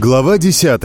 Глава 10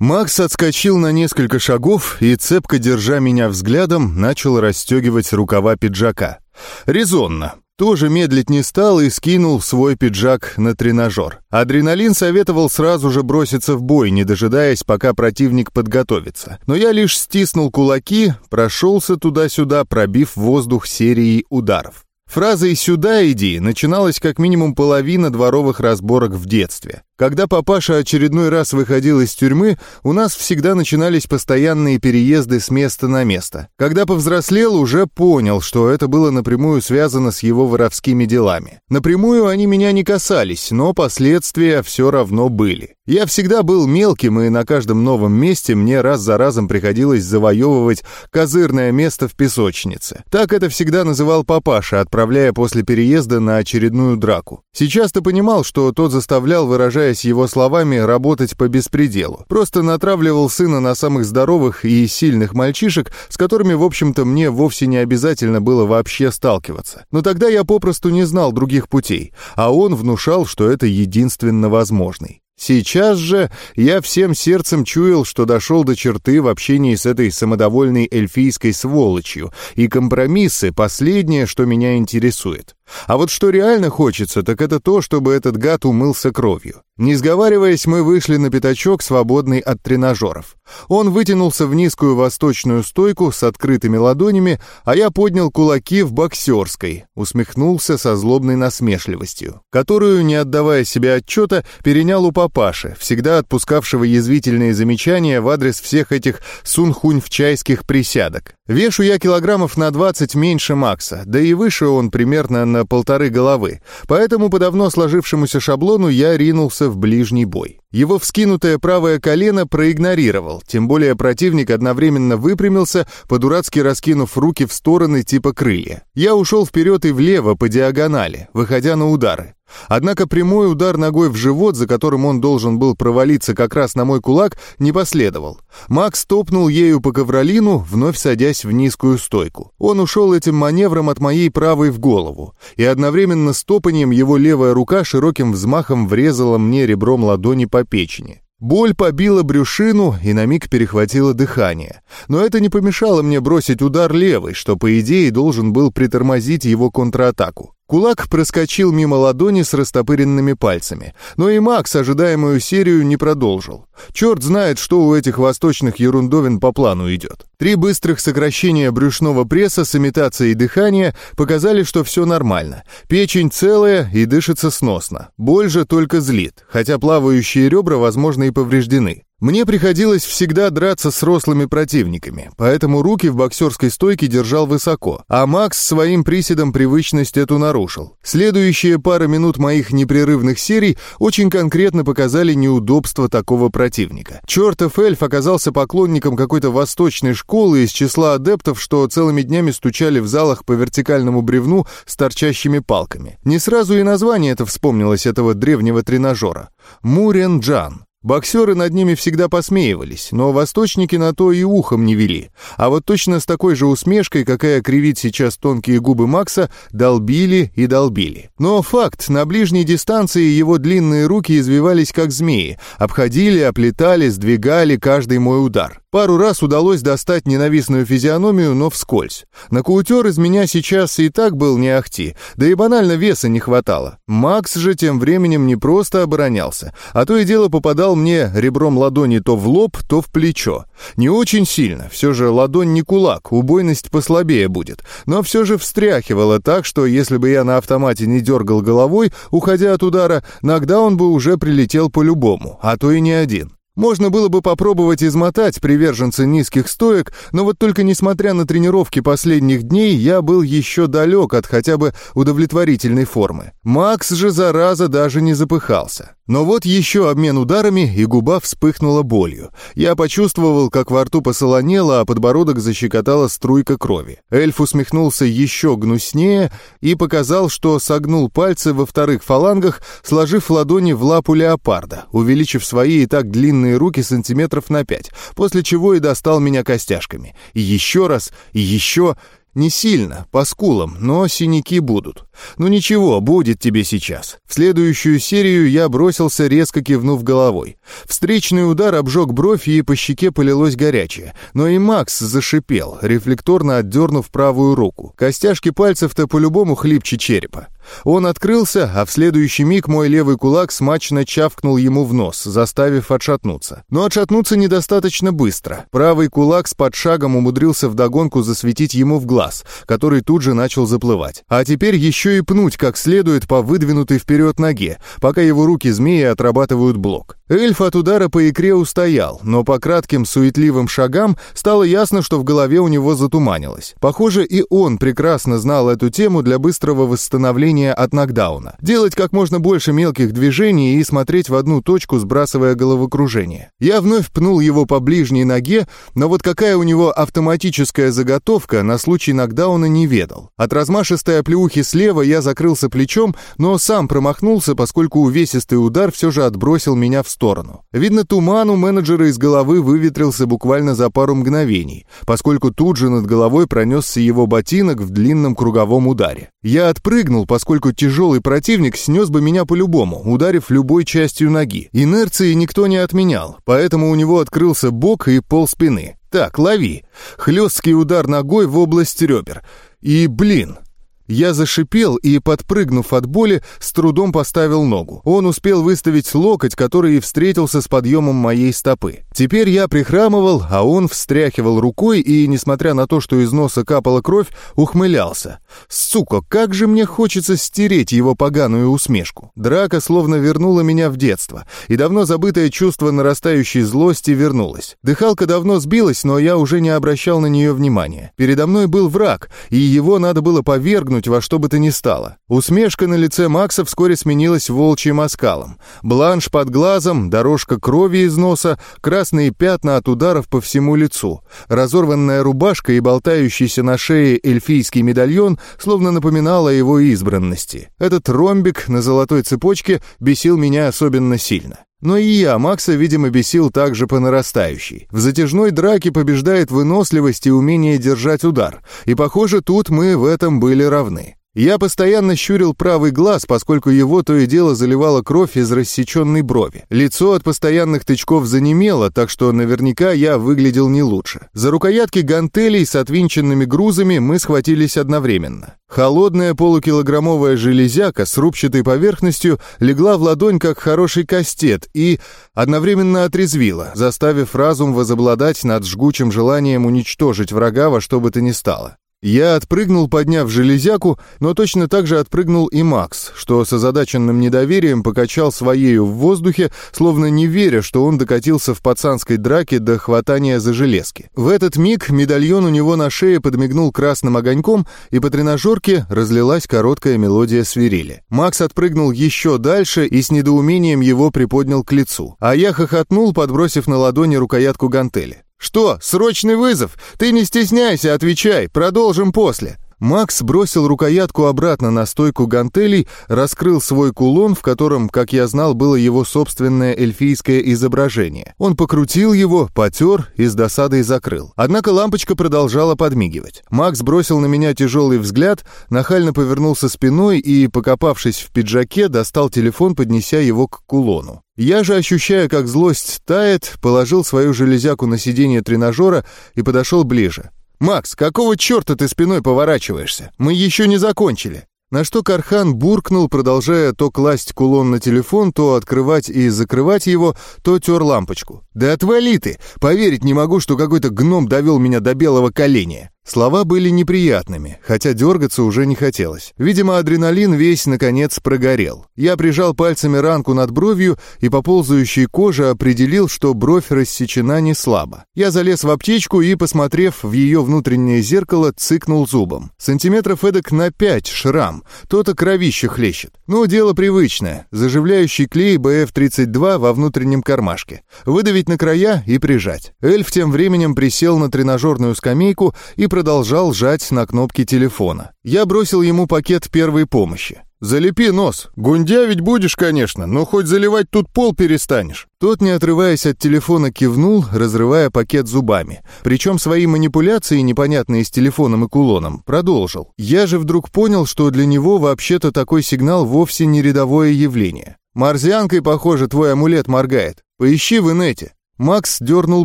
Макс отскочил на несколько шагов и, цепко держа меня взглядом, начал расстегивать рукава пиджака. Резонно. Тоже медлить не стал и скинул свой пиджак на тренажер. Адреналин советовал сразу же броситься в бой, не дожидаясь, пока противник подготовится. Но я лишь стиснул кулаки, прошелся туда-сюда, пробив воздух серией ударов. Фразой «сюда иди» начиналась как минимум половина дворовых разборок в детстве. Когда папаша очередной раз выходил из тюрьмы, у нас всегда начинались постоянные переезды с места на место. Когда повзрослел, уже понял, что это было напрямую связано с его воровскими делами. Напрямую они меня не касались, но последствия все равно были. Я всегда был мелким, и на каждом новом месте мне раз за разом приходилось завоевывать козырное место в песочнице. Так это всегда называл папаша, отправляя после переезда на очередную драку. Сейчас ты понимал, что тот заставлял выражаясь его словами, работать по беспределу. Просто натравливал сына на самых здоровых и сильных мальчишек, с которыми, в общем-то, мне вовсе не обязательно было вообще сталкиваться. Но тогда я попросту не знал других путей, а он внушал, что это единственно возможный. Сейчас же я всем сердцем чуял, что дошел до черты в общении с этой самодовольной эльфийской сволочью, и компромиссы — последнее, что меня интересует. А вот что реально хочется, так это то, чтобы этот гад умылся кровью. Не сговариваясь, мы вышли на пятачок, свободный от тренажеров. Он вытянулся в низкую восточную стойку с открытыми ладонями, а я поднял кулаки в боксерской, усмехнулся со злобной насмешливостью, которую, не отдавая себе отчета, перенял у папаши, всегда отпускавшего язвительные замечания в адрес всех этих сунхунь-вчайских присядок. Вешу я килограммов на 20 меньше Макса, да и выше он примерно на полторы головы, поэтому по давно сложившемуся шаблону я ринулся в ближний бой. Его вскинутое правое колено проигнорировал, тем более противник одновременно выпрямился, по-дурацки раскинув руки в стороны типа крылья. Я ушел вперед и влево по диагонали, выходя на удары. Однако прямой удар ногой в живот, за которым он должен был провалиться как раз на мой кулак, не последовал. Макс топнул ею по ковролину, вновь садясь в низкую стойку. Он ушел этим маневром от моей правой в голову, и одновременно с топанием его левая рука широким взмахом врезала мне ребром ладони по печени. Боль побила брюшину и на миг перехватила дыхание. Но это не помешало мне бросить удар левой, что, по идее, должен был притормозить его контратаку. Кулак проскочил мимо ладони с растопыренными пальцами, но и Макс ожидаемую серию не продолжил. Черт знает, что у этих восточных ерундовин по плану идет. Три быстрых сокращения брюшного пресса с имитацией дыхания показали, что все нормально. Печень целая и дышится сносно. Боль же только злит, хотя плавающие ребра, возможно, и повреждены. Мне приходилось всегда драться с рослыми противниками, поэтому руки в боксерской стойке держал высоко, а Макс своим приседом привычность эту нарушил. Следующие пара минут моих непрерывных серий очень конкретно показали неудобство такого противника. Чертов эльф оказался поклонником какой-то восточной школы из числа адептов, что целыми днями стучали в залах по вертикальному бревну с торчащими палками. Не сразу и название это вспомнилось этого древнего тренажера. Мурен Джан. Боксеры над ними всегда посмеивались, но восточники на то и ухом не вели. А вот точно с такой же усмешкой, какая кривит сейчас тонкие губы Макса, долбили и долбили. Но факт, на ближней дистанции его длинные руки извивались как змеи, обходили, оплетали, сдвигали каждый мой удар. Пару раз удалось достать ненавистную физиономию, но вскользь. Нокаутер из меня сейчас и так был не ахти, да и банально веса не хватало. Макс же тем временем не просто оборонялся, а то и дело попадал мне ребром ладони то в лоб, то в плечо. Не очень сильно, все же ладонь не кулак, убойность послабее будет, но все же встряхивало так, что если бы я на автомате не дергал головой, уходя от удара, нокдаун бы уже прилетел по-любому, а то и не один. Можно было бы попробовать измотать приверженца низких стоек, но вот только несмотря на тренировки последних дней, я был еще далек от хотя бы удовлетворительной формы. Макс же, зараза, даже не запыхался. Но вот еще обмен ударами, и губа вспыхнула болью. Я почувствовал, как во рту посолонело, а подбородок защекотала струйка крови. Эльф усмехнулся еще гнуснее и показал, что согнул пальцы во вторых фалангах, сложив ладони в лапу леопарда, увеличив свои и так длинные руки сантиметров на пять, после чего и достал меня костяшками. Еще раз, еще... Не сильно, по скулам, но синяки будут. Ну ничего, будет тебе сейчас. В следующую серию я бросился, резко кивнув головой. Встречный удар обжег бровь, и по щеке полилось горячее. Но и Макс зашипел, рефлекторно отдернув правую руку. Костяшки пальцев-то по-любому хлипче черепа. Он открылся, а в следующий миг мой левый кулак смачно чавкнул ему в нос, заставив отшатнуться. Но отшатнуться недостаточно быстро. Правый кулак с подшагом умудрился вдогонку засветить ему в глаз, который тут же начал заплывать. А теперь еще и пнуть как следует по выдвинутой вперед ноге, пока его руки змеи отрабатывают блок. Эльф от удара по икре устоял, но по кратким суетливым шагам стало ясно, что в голове у него затуманилось. Похоже, и он прекрасно знал эту тему для быстрого восстановления от нокдауна. Делать как можно больше мелких движений и смотреть в одну точку, сбрасывая головокружение. Я вновь пнул его по ближней ноге, но вот какая у него автоматическая заготовка на случай нокдауна не ведал. От размашистой оплеухи слева я закрылся плечом, но сам промахнулся, поскольку увесистый удар все же отбросил меня в сторону. Видно, туман у менеджера из головы выветрился буквально за пару мгновений, поскольку тут же над головой пронесся его ботинок в длинном круговом ударе. Я отпрыгнул, поскольку тяжелый противник снес бы меня по-любому, ударив любой частью ноги. Инерции никто не отменял, поэтому у него открылся бок и пол спины. Так, лови. Хлесткий удар ногой в область ребер. И, блин, я зашипел и, подпрыгнув от боли, с трудом поставил ногу. Он успел выставить локоть, который и встретился с подъемом моей стопы. Теперь я прихрамывал, а он встряхивал рукой и, несмотря на то, что из носа капала кровь, ухмылялся. Сука, как же мне хочется стереть его поганую усмешку. Драка словно вернула меня в детство, и давно забытое чувство нарастающей злости вернулось. Дыхалка давно сбилась, но я уже не обращал на нее внимания. Передо мной был враг, и его надо было повергнуть свергнуть во что бы то ни стало. Усмешка на лице Макса вскоре сменилась волчьим оскалом. Бланш под глазом, дорожка крови из носа, красные пятна от ударов по всему лицу. Разорванная рубашка и болтающийся на шее эльфийский медальон словно напоминал о его избранности. Этот ромбик на золотой цепочке бесил меня особенно сильно. Но и я Макса, видимо, бесил также по нарастающей. В затяжной драке побеждает выносливость и умение держать удар. И, похоже, тут мы в этом были равны. Я постоянно щурил правый глаз, поскольку его то и дело заливала кровь из рассеченной брови. Лицо от постоянных тычков занемело, так что наверняка я выглядел не лучше. За рукоятки гантелей с отвинченными грузами мы схватились одновременно. Холодная полукилограммовая железяка с рубчатой поверхностью легла в ладонь, как хороший кастет, и одновременно отрезвила, заставив разум возобладать над жгучим желанием уничтожить врага во что бы то ни стало. Я отпрыгнул, подняв железяку, но точно так же отпрыгнул и Макс, что с озадаченным недоверием покачал своею в воздухе, словно не веря, что он докатился в пацанской драке до хватания за железки. В этот миг медальон у него на шее подмигнул красным огоньком, и по тренажерке разлилась короткая мелодия свирели. Макс отпрыгнул еще дальше и с недоумением его приподнял к лицу, а я хохотнул, подбросив на ладони рукоятку гантели. «Что, срочный вызов? Ты не стесняйся, отвечай, продолжим после». Макс бросил рукоятку обратно на стойку гантелей, раскрыл свой кулон, в котором, как я знал, было его собственное эльфийское изображение. Он покрутил его, потер и с досадой закрыл. Однако лампочка продолжала подмигивать. Макс бросил на меня тяжелый взгляд, нахально повернулся спиной и, покопавшись в пиджаке, достал телефон, поднеся его к кулону. Я же, ощущая, как злость тает, положил свою железяку на сиденье тренажера и подошел ближе. «Макс, какого черта ты спиной поворачиваешься? Мы еще не закончили!» На что Кархан буркнул, продолжая то класть кулон на телефон, то открывать и закрывать его, то тер лампочку. «Да отвали ты! Поверить не могу, что какой-то гном довел меня до белого коленя!» Слова были неприятными, хотя дергаться уже не хотелось. Видимо, адреналин весь, наконец, прогорел. Я прижал пальцами ранку над бровью и по ползающей коже определил, что бровь рассечена не слабо. Я залез в аптечку и, посмотрев в ее внутреннее зеркало, цыкнул зубом. Сантиметров эдак на пять шрам, то-то кровище хлещет. Ну, дело привычное. Заживляющий клей БФ-32 во внутреннем кармашке. Выдавить на края и прижать. Эльф тем временем присел на тренажерную скамейку и продолжал жать на кнопки телефона. Я бросил ему пакет первой помощи. залепи нос. Гундя ведь будешь, конечно, но хоть заливать тут пол перестанешь». Тот, не отрываясь от телефона, кивнул, разрывая пакет зубами. Причем свои манипуляции, непонятные с телефоном и кулоном, продолжил. Я же вдруг понял, что для него вообще-то такой сигнал вовсе не рядовое явление. «Марзианкой, похоже, твой амулет моргает. Поищи в инете». Макс дернул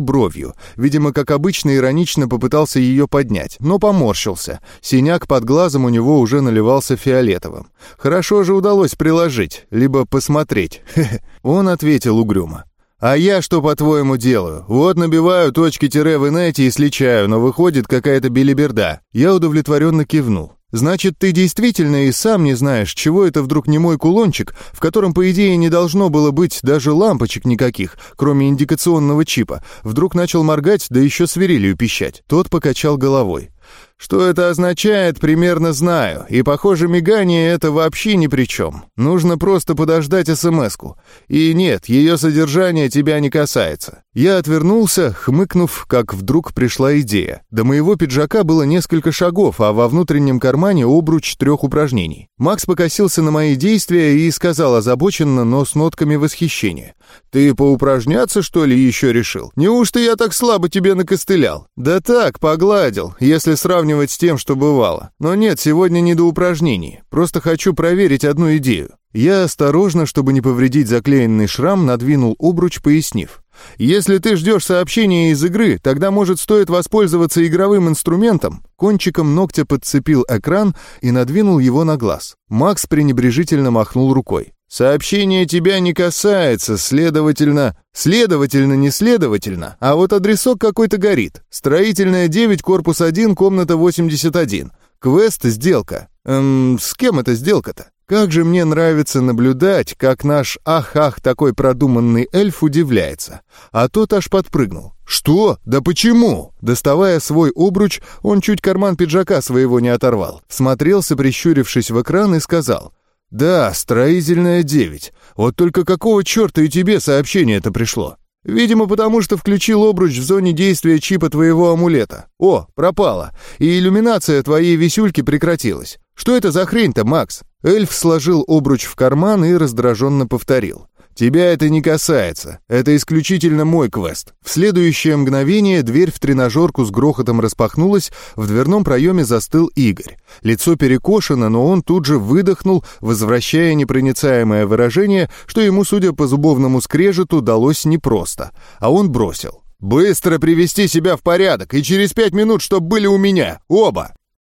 бровью. Видимо, как обычно, иронично попытался ее поднять, но поморщился. Синяк под глазом у него уже наливался фиолетовым. Хорошо же удалось приложить, либо посмотреть. Он ответил угрюмо. «А я что, по-твоему, делаю? Вот набиваю точки тире в инете и сличаю, но выходит какая-то белиберда». Я удовлетворенно кивнул. Значит, ты действительно и сам не знаешь, чего это вдруг не мой кулончик, в котором, по идее, не должно было быть даже лампочек никаких, кроме индикационного чипа, вдруг начал моргать, да еще свирелью пищать. Тот покачал головой. Что это означает, примерно знаю, и, похоже, мигание это вообще ни при чем. Нужно просто подождать СМС-ку. И нет, ее содержание тебя не касается. Я отвернулся, хмыкнув, как вдруг пришла идея. До моего пиджака было несколько шагов, а во внутреннем кармане обруч трех упражнений. Макс покосился на мои действия и сказал озабоченно, но с нотками восхищения. «Ты поупражняться, что ли, еще решил? Неужто я так слабо тебе накостылял?» «Да так, погладил, если сравнивать с тем, что бывало. Но нет, сегодня не до упражнений. Просто хочу проверить одну идею». Я осторожно, чтобы не повредить заклеенный шрам, надвинул обруч, пояснив. Если ты ждешь сообщения из игры, тогда, может, стоит воспользоваться игровым инструментом?» Кончиком ногтя подцепил экран и надвинул его на глаз. Макс пренебрежительно махнул рукой. «Сообщение тебя не касается, следовательно...» «Следовательно, не следовательно, а вот адресок какой-то горит. Строительная 9, корпус 1, комната 81. Квест «Сделка». Эм, с кем эта сделка-то?» Как же мне нравится наблюдать, как наш ах-ах такой продуманный эльф удивляется. А тот аж подпрыгнул. «Что? Да почему?» Доставая свой обруч, он чуть карман пиджака своего не оторвал. Смотрелся, прищурившись в экран, и сказал. «Да, строительная 9. Вот только какого черта и тебе сообщение это пришло?» «Видимо, потому что включил обруч в зоне действия чипа твоего амулета. О, пропала. И иллюминация твоей висюльки прекратилась. Что это за хрень-то, Макс?» Эльф сложил обруч в карман и раздраженно повторил. «Тебя это не касается. Это исключительно мой квест». В следующее мгновение дверь в тренажерку с грохотом распахнулась, в дверном проеме застыл Игорь. Лицо перекошено, но он тут же выдохнул, возвращая непроницаемое выражение, что ему, судя по зубовному скрежету, далось непросто. А он бросил. «Быстро привести себя в порядок, и через пять минут, чтоб были у меня, оба!»